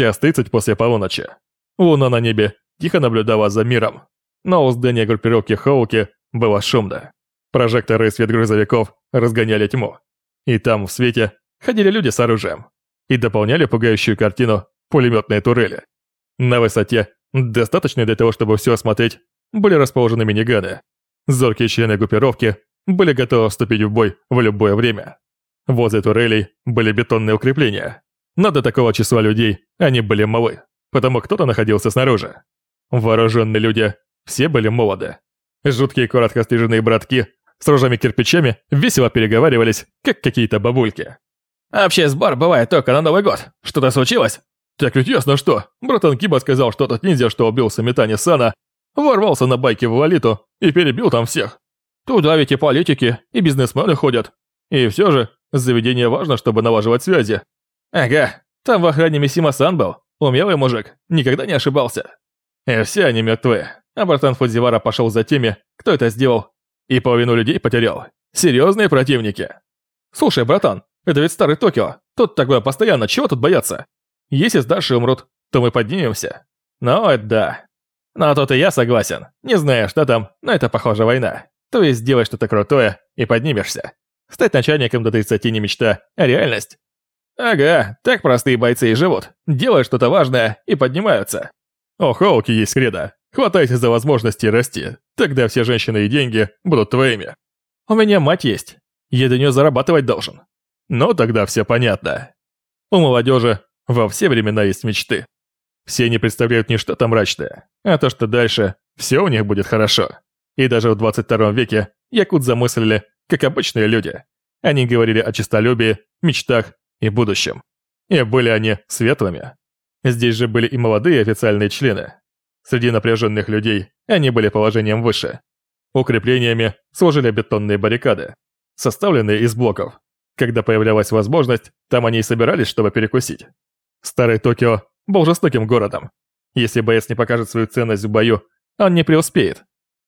Час тридцать после полуночи. Луна на небе тихо наблюдала за миром. Но у здания группировки Хоуки было шумно. Прожекторы и свет грузовиков разгоняли тьму. И там, в свете, ходили люди с оружием. И дополняли пугающую картину пулеметные турели. На высоте, достаточной для того, чтобы все осмотреть, были расположены миниганы. Зоркие члены группировки были готовы вступить в бой в любое время. Возле турелей были бетонные укрепления. Но до такого числа людей они были малы, потому кто-то находился снаружи. Вооруженные люди все были молоды. Жуткие коротко стриженные братки с рожами-кирпичами весело переговаривались, как какие-то бабульки. «Общий сбор бывает только на Новый год. Что-то случилось?» «Так ведь ясно что. Братан Киба сказал, что тот ниндзя, что убил Самитани Сана, ворвался на байке в Лолиту и перебил там всех. Туда ведь и политики, и бизнесмены ходят. И все же, заведение важно, чтобы налаживать связи. Ага, там в охране Мисима-сан был. Умелый мужик, никогда не ошибался. И все они мертвы. А братан Фудзивара пошел за теми, кто это сделал. И половину людей потерял. Серьезные противники. Слушай, братан, это ведь старый Токио. Тут такое постоянно, чего тут бояться? Если старшие умрут, то мы поднимемся. Ну, это да. Но тут и я согласен. Не знаю, что там, но это, похоже, война. То есть сделай что-то крутое и поднимешься. Стать начальником до 30 не мечта, а реальность. Ага, так простые бойцы и живут. Делают что-то важное и поднимаются. О, Хоуки есть кредо. Хватайся за возможности расти. Тогда все женщины и деньги будут твоими. У меня мать есть. Я до нее зарабатывать должен. Но тогда все понятно. У молодежи во все времена есть мечты. Все не представляют не что-то мрачное, а то, что дальше все у них будет хорошо. И даже в 22 веке якут замыслили, как обычные люди. Они говорили о честолюбии, мечтах и будущем. И были они светлыми. Здесь же были и молодые официальные члены. Среди напряженных людей они были положением выше. Укреплениями сложили бетонные баррикады, составленные из блоков. Когда появлялась возможность, там они и собирались, чтобы перекусить. Старый Токио был жестоким городом. Если боец не покажет свою ценность в бою, он не преуспеет.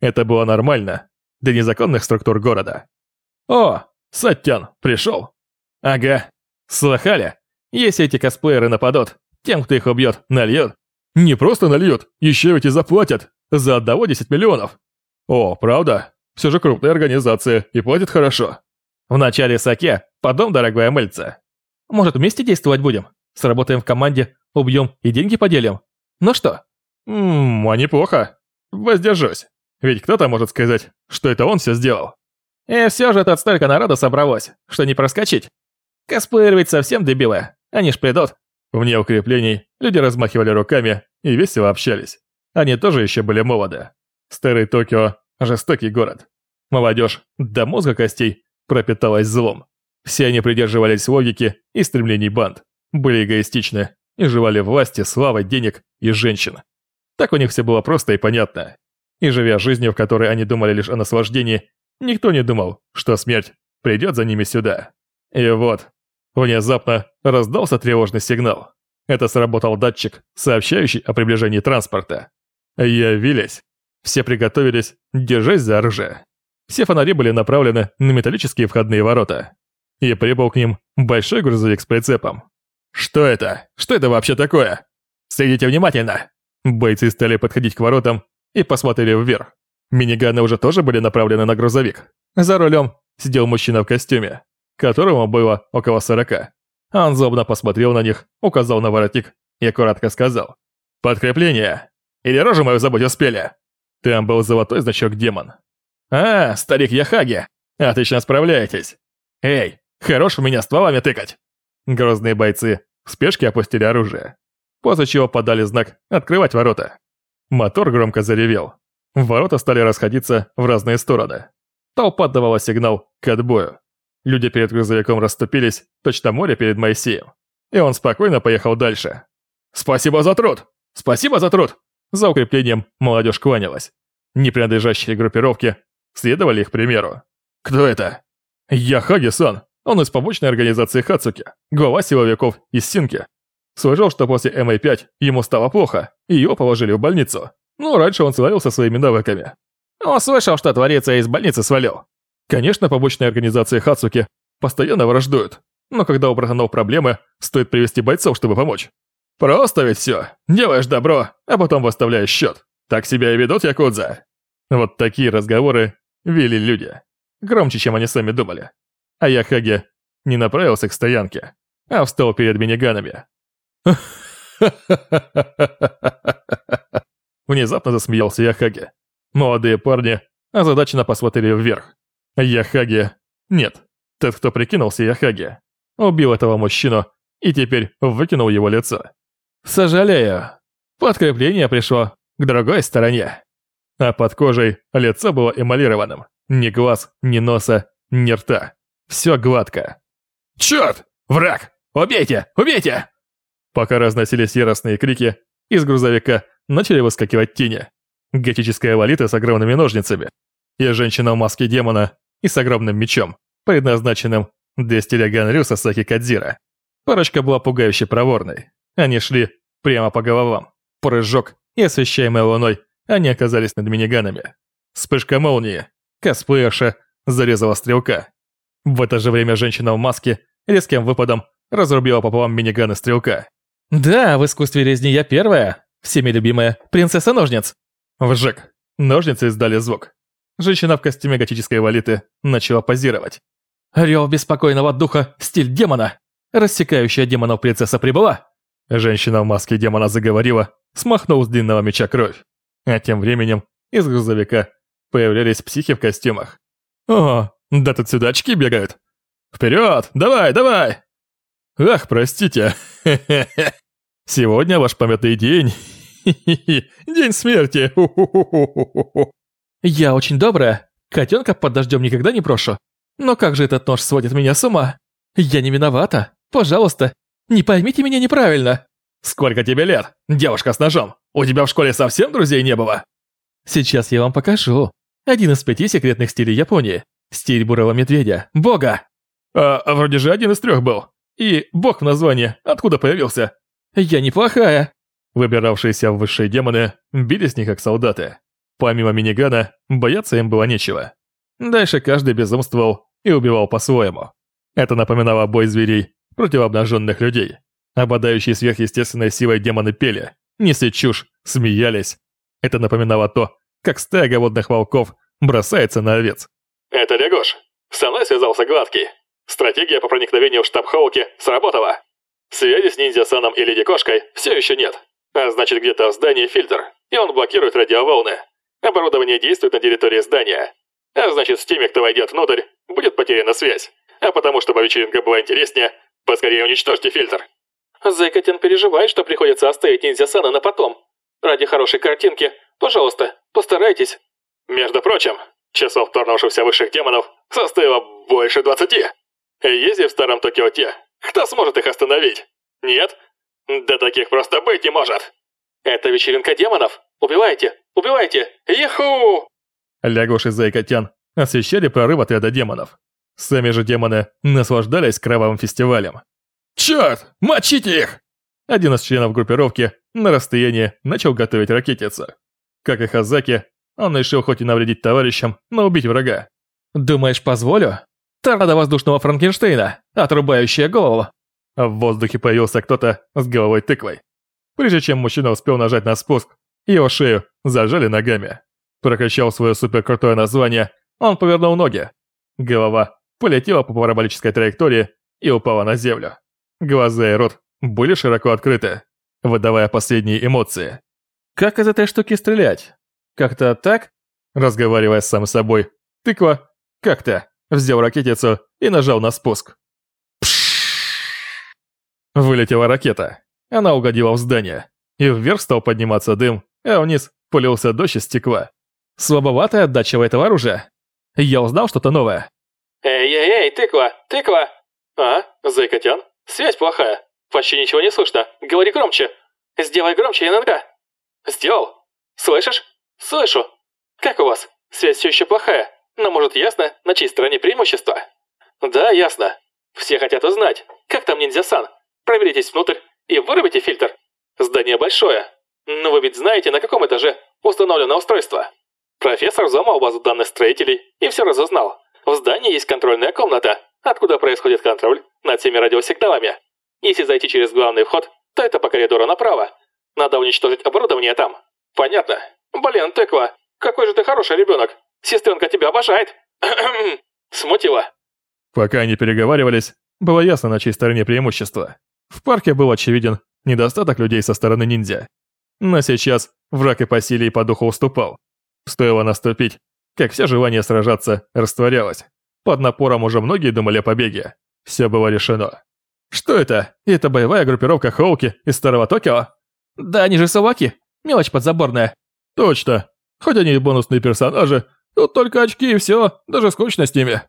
Это было нормально для незаконных структур города. «О, Саттян, пришел?» «Ага. Слыхали? Если эти косплееры нападут, тем, кто их убьет, нальют». «Не просто нальют, еще ведь и заплатят. За одного 10 миллионов». «О, правда? Все же крупная организация и платит хорошо». «В начале саке, потом, дорогая мыльца. Может, вместе действовать будем? Сработаем в команде, убьем и деньги поделим? Ну что?» «Ммм, а неплохо. Воздержусь. Ведь кто-то может сказать, что это он все сделал». И все же тут столько народа собралось, что не проскочить. Косплееры ведь совсем дебилы, они ж придут. Вне укреплений люди размахивали руками и весело общались. Они тоже еще были молоды. Старый Токио – жестокий город. Молодежь до мозга костей пропиталась злом. Все они придерживались логики и стремлений банд, были эгоистичны и желали власти, славы, денег и женщин. Так у них все было просто и понятно. И живя жизнью, в которой они думали лишь о наслаждении, никто не думал, что смерть придет за ними сюда. И вот, внезапно раздался тревожный сигнал. Это сработал датчик, сообщающий о приближении транспорта. Явились. Все приготовились, держась за оружие. Все фонари были направлены на металлические входные ворота. И прибыл к ним большой грузовик с прицепом. «Что это? Что это вообще такое? Следите внимательно!» Бойцы стали подходить к воротам и посмотрели вверх. Миниганы уже тоже были направлены на грузовик. За рулем сидел мужчина в костюме, которому было около сорока. Он злобно посмотрел на них, указал на воротник и аккуратно сказал. «Подкрепление! Или рожу мою забыть успели?» Там был золотой значок демон. «А, старик Яхаги! Отлично справляетесь! Эй, хорош в меня стволами тыкать!» Грозные бойцы в спешке опустили оружие, после чего подали знак «Открывать ворота». Мотор громко заревел. Ворота стали расходиться в разные стороны. Толпа давала сигнал к отбою. Люди перед грузовиком расступились, точно море перед Моисеем. И он спокойно поехал дальше. «Спасибо за труд! Спасибо за труд!» За укреплением молодежь кланялась. Не принадлежащие группировке следовали их примеру. «Кто это?» «Яхаги-сан. Он из побочной организации Хацуки, глава силовиков из Синки. Слышал, что после МА-5 ему стало плохо, и его положили в больницу. Но раньше он славился своими навыками. Он слышал, что творится из больницы свалил. Конечно, побочные организации Хацуки постоянно враждуют, но когда у братанов проблемы, стоит привести бойцов, чтобы помочь. Просто ведь все. Делаешь добро, а потом выставляешь счет. Так себя и ведут якудза. Вот такие разговоры вели люди. Громче, чем они сами думали. А Яхаги не направился к стоянке, а встал перед миниганами. Внезапно засмеялся Яхаги. Молодые парни озадаченно посмотрели вверх. Яхаги... Нет, тот, кто прикинулся Яхаги, убил этого мужчину и теперь выкинул его лицо. Сожалею, подкрепление пришло к другой стороне. А под кожей лицо было эмалированным. Ни глаз, ни носа, ни рта. Все гладко. «Черт! Враг! Убейте! Убейте!» Пока разносились яростные крики, из грузовика начали выскакивать тени. Готическая валита с огромными ножницами. И женщина в маске демона и с огромным мечом, предназначенным для стиля Рю Сасаки Кадзира. Парочка была пугающе проворной. Они шли прямо по головам. Прыжок, и освещаемой луной, они оказались над миниганами. Вспышка молнии. Косплеерша зарезала стрелка. В это же время женщина в маске резким выпадом разрубила пополам миниганы стрелка. «Да, в искусстве резни я первая, всеми любимая принцесса-ножниц». Вжик. Ножницы издали звук. Женщина в костюме готической валиты начала позировать. «Рев беспокойного духа, стиль демона. Рассекающая демонов принцесса прибыла». Женщина в маске демона заговорила, смахнул с длинного меча кровь. А тем временем из грузовика появлялись психи в костюмах. «О, да тут сюда очки бегают! Вперед! Давай, давай!» «Ах, простите! Сегодня ваш памятный день! День смерти! Я очень добрая, котенка под дождем никогда не прошу. Но как же этот нож сводит меня с ума? Я не виновата. Пожалуйста, не поймите меня неправильно. Сколько тебе лет, девушка с ножом? У тебя в школе совсем друзей не было? Сейчас я вам покажу. Один из пяти секретных стилей Японии. Стиль бурого медведя. Бога. А, а вроде же один из трех был. И бог в названии откуда появился? Я неплохая. Выбиравшиеся в высшие демоны били с них как солдаты. Помимо минигана, бояться им было нечего. Дальше каждый безумствовал и убивал по-своему. Это напоминало бой зверей против обнаженных людей. Обладающие сверхъестественной силой демоны пели, несли чушь, смеялись. Это напоминало то, как стая голодных волков бросается на овец. «Это Легош. Со мной связался Гладкий. Стратегия по проникновению в штаб Хоуки сработала. Связи с ниндзя-саном и леди-кошкой все еще нет. А значит, где-то в здании фильтр, и он блокирует радиоволны. Оборудование действует на территории здания. А значит, с теми, кто войдет внутрь, будет потеряна связь. А потому, чтобы вечеринка была интереснее, поскорее уничтожьте фильтр. Зайкотин переживает, что приходится оставить ниндзя-сана на потом. Ради хорошей картинки, пожалуйста, постарайтесь. Между прочим, часов вторгнувшихся высших демонов составило больше двадцати. Если в старом Токио те, кто сможет их остановить? Нет? Да таких просто быть не может. Это вечеринка демонов? Убивайте! Убивайте! Яху! Лягуш и Зайкотян освещали прорыв отряда демонов. Сами же демоны наслаждались кровавым фестивалем. «Черт! Мочите их!» Один из членов группировки на расстоянии начал готовить ракетицу. Как и Хазаки, он решил хоть и навредить товарищам, но убить врага. «Думаешь, позволю? Торнадо воздушного Франкенштейна, отрубающая голову!» В воздухе появился кто-то с головой тыквой. Прежде чем мужчина успел нажать на спуск, его шею зажали ногами. Прокричал свое суперкрутое название, он повернул ноги. Голова полетела по параболической траектории и упала на землю. Глаза и рот были широко открыты, выдавая последние эмоции. «Как из этой штуки стрелять? Как-то так?» Разговаривая с сам собой, тыква как-то взял ракетицу и нажал на спуск. Вылетела ракета. Она угодила в здание. И вверх стал подниматься дым, а вниз пулился дождь из стекла. Слабоватая отдача этого оружия. Я узнал что-то новое. «Эй-эй-эй, тыква, тыква!» «А, Зайкотян, связь плохая. Почти ничего не слышно. Говори громче. Сделай громче, иногда». «Сделал? Слышишь? Слышу. Как у вас? Связь все еще плохая. Но может ясно, на чьей стороне преимущество?» «Да, ясно. Все хотят узнать, как там ниндзя-сан. Проверитесь внутрь и вырубите фильтр. Здание большое. Но вы ведь знаете, на каком этаже установлено устройство. Профессор взломал базу данных строителей и все разузнал. В здании есть контрольная комната, откуда происходит контроль над всеми радиосигналами. Если зайти через главный вход, то это по коридору направо. Надо уничтожить оборудование там. Понятно. Блин, тыква, какой же ты хороший ребенок. Сестренка тебя обожает. Смутила. Пока они переговаривались, было ясно, на чьей стороне преимущество. В парке был очевиден недостаток людей со стороны ниндзя. Но сейчас враг и по силе, и по духу уступал. Стоило наступить, как все желание сражаться растворялось. Под напором уже многие думали о побеге. Все было решено. Что это? Это боевая группировка Хоуки из Старого Токио? Да они же собаки. Мелочь подзаборная. Точно. Хоть они и бонусные персонажи, тут только очки и все, даже скучно с ними.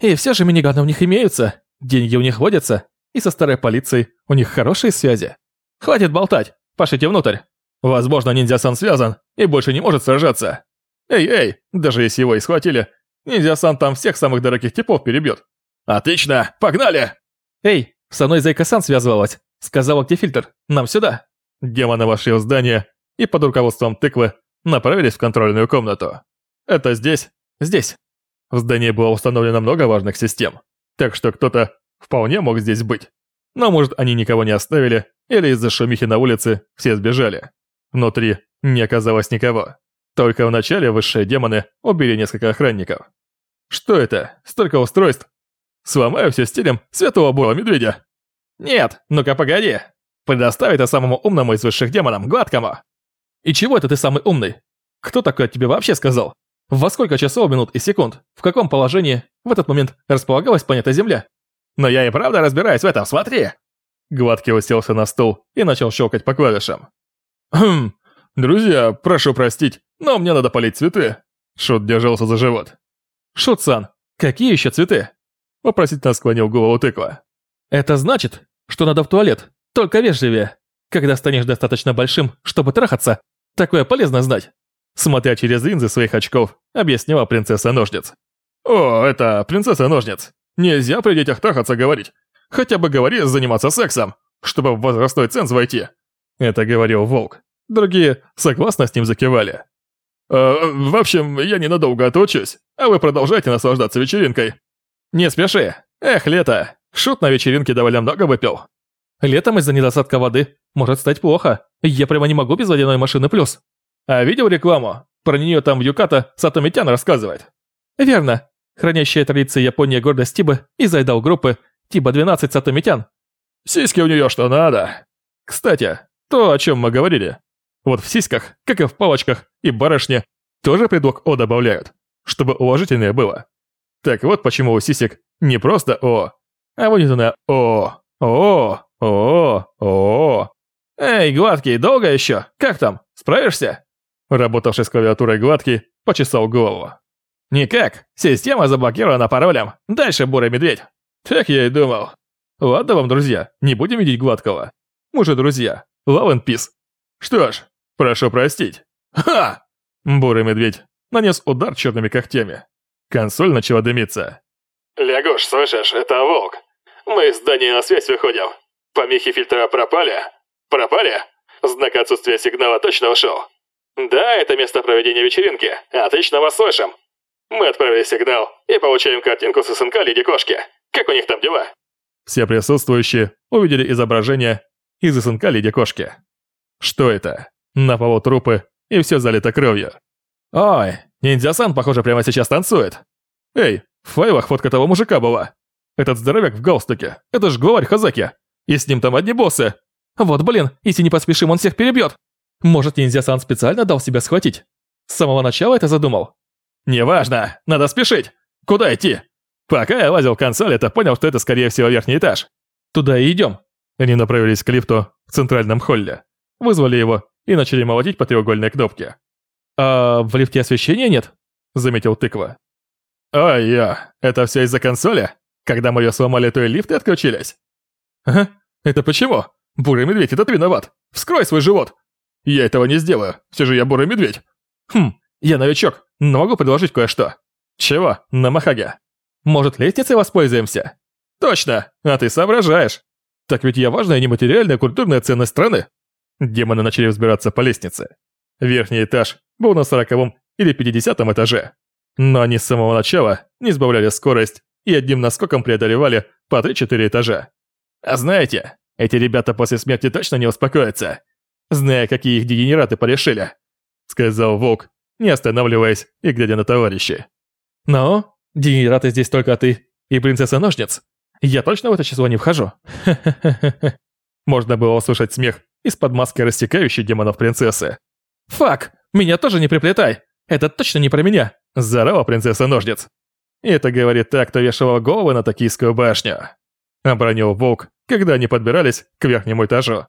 И все же миниганы у них имеются, деньги у них водятся, и со старой полицией у них хорошие связи. Хватит болтать, пошлите внутрь. Возможно, ниндзя-сан связан и больше не может сражаться. Эй-эй, даже если его и схватили, ниндзя-сан там всех самых дорогих типов перебьет. Отлично, погнали! Эй, со мной Зайка-сан связывалась. Сказала, где фильтр. Нам сюда. Демоны вошли в здание и под руководством тыквы направились в контрольную комнату. Это здесь? Здесь. В здании было установлено много важных систем, так что кто-то вполне мог здесь быть. Но может они никого не оставили, или из-за шумихи на улице все сбежали. Внутри не оказалось никого. Только вначале высшие демоны убили несколько охранников. Что это? Столько устройств. Сломаю все стилем святого бурого медведя. Нет, ну-ка погоди. Предоставь это самому умному из высших демонам, гладкому. И чего это ты самый умный? Кто такое тебе вообще сказал? Во сколько часов, минут и секунд, в каком положении в этот момент располагалась планета Земля? Но я и правда разбираюсь в этом, смотри. Гладкий уселся на стул и начал щелкать по клавишам. «Хм, друзья, прошу простить, но мне надо полить цветы». Шут держался за живот. «Шут-сан, какие еще цветы?» Вопросительно склонил голову тыква. «Это значит, что надо в туалет, только вежливее. Когда станешь достаточно большим, чтобы трахаться, такое полезно знать». Смотря через линзы своих очков, объяснила принцесса-ножниц. «О, это принцесса-ножниц. Нельзя при детях трахаться говорить. Хотя бы говори заниматься сексом, чтобы в возрастной ценз войти». Это говорил Волк. Другие согласно с ним закивали. «Э, «В общем, я ненадолго отучусь, а вы продолжайте наслаждаться вечеринкой». «Не спеши. Эх, лето. Шут на вечеринке довольно много выпил». «Летом из-за недостатка воды может стать плохо. Я прямо не могу без водяной машины плюс». «А видел рекламу? Про нее там Юката Сатомитян рассказывает». «Верно. Хранящая традиции Япония гордость Тибы и зайдал группы Тиба-12 Сатомитян». «Сиськи у нее что надо». «Кстати, то, о чем мы говорили. Вот в сиськах, как и в палочках и барышне, тоже предлог «о» добавляют, чтобы уважительнее было. Так вот почему у сисек не просто «о», а вынесенное «о», «о», «о», «о». «Эй, Гладкий, долго еще? Как там? Справишься?» Работавший с клавиатурой Гладкий почесал голову. «Никак. Система заблокирована паролем. Дальше бурый медведь». Так я и думал. Ладно вам, друзья, не будем видеть Гладкого. Мы же друзья. Love and peace. Что ж, прошу простить. Ха! Бурый медведь нанес удар черными когтями. Консоль начала дымиться. «Лягуш, слышишь, это волк. Мы из здания на связь выходим. Помехи фильтра пропали? Пропали? Знак отсутствия сигнала точно ушел. Да, это место проведения вечеринки. Отлично вас слышим. Мы отправили сигнал и получаем картинку с СНК Леди Кошки. Как у них там дела?» Все присутствующие увидели изображение из СНК Леди Кошки. Что это? На полу трупы, и все залито кровью. Ой, ниндзя-сан, похоже, прямо сейчас танцует. Эй, в файлах фотка того мужика была. Этот здоровяк в галстуке. Это ж главарь Хазаки. И с ним там одни боссы. Вот блин, если не поспешим, он всех перебьет. Может, ниндзя-сан специально дал себя схватить? С самого начала это задумал? Неважно, надо спешить. Куда идти? Пока я лазил в консоль, то понял, что это скорее всего верхний этаж. Туда и идем. Они направились к лифту в центральном холле. Вызвали его и начали молотить по треугольной кнопке. «А в лифте освещения нет?» – заметил тыква. «Ой, я, это все из-за консоли? Когда мы ее сломали, то и лифты отключились?» «Ага, это почему? Бурый медведь, это ты виноват. Вскрой свой живот!» «Я этого не сделаю, все же я бурый медведь». «Хм, я новичок, но могу предложить кое-что». «Чего? На Махаге?» «Может, лестницей воспользуемся?» «Точно, а ты соображаешь. Так ведь я важная нематериальная культурная ценность страны». Демоны начали взбираться по лестнице. Верхний этаж был на сороковом или пятидесятом этаже. Но они с самого начала не сбавляли скорость и одним наскоком преодолевали по 3-4 этажа. А знаете, Эти ребята после смерти точно не успокоятся, зная, какие их дегенераты порешили», — сказал Волк, не останавливаясь и глядя на товарища. «Ну, дегенераты здесь только ты и принцесса-ножниц. Я точно в это число не вхожу?» Можно было услышать смех из-под маски растекающей демонов принцессы. «Фак, меня тоже не приплетай! Это точно не про меня!» – заорала принцесса-ножниц. И это говорит так, кто вешал головы на Токийскую башню. Обронил волк, когда они подбирались к верхнему этажу.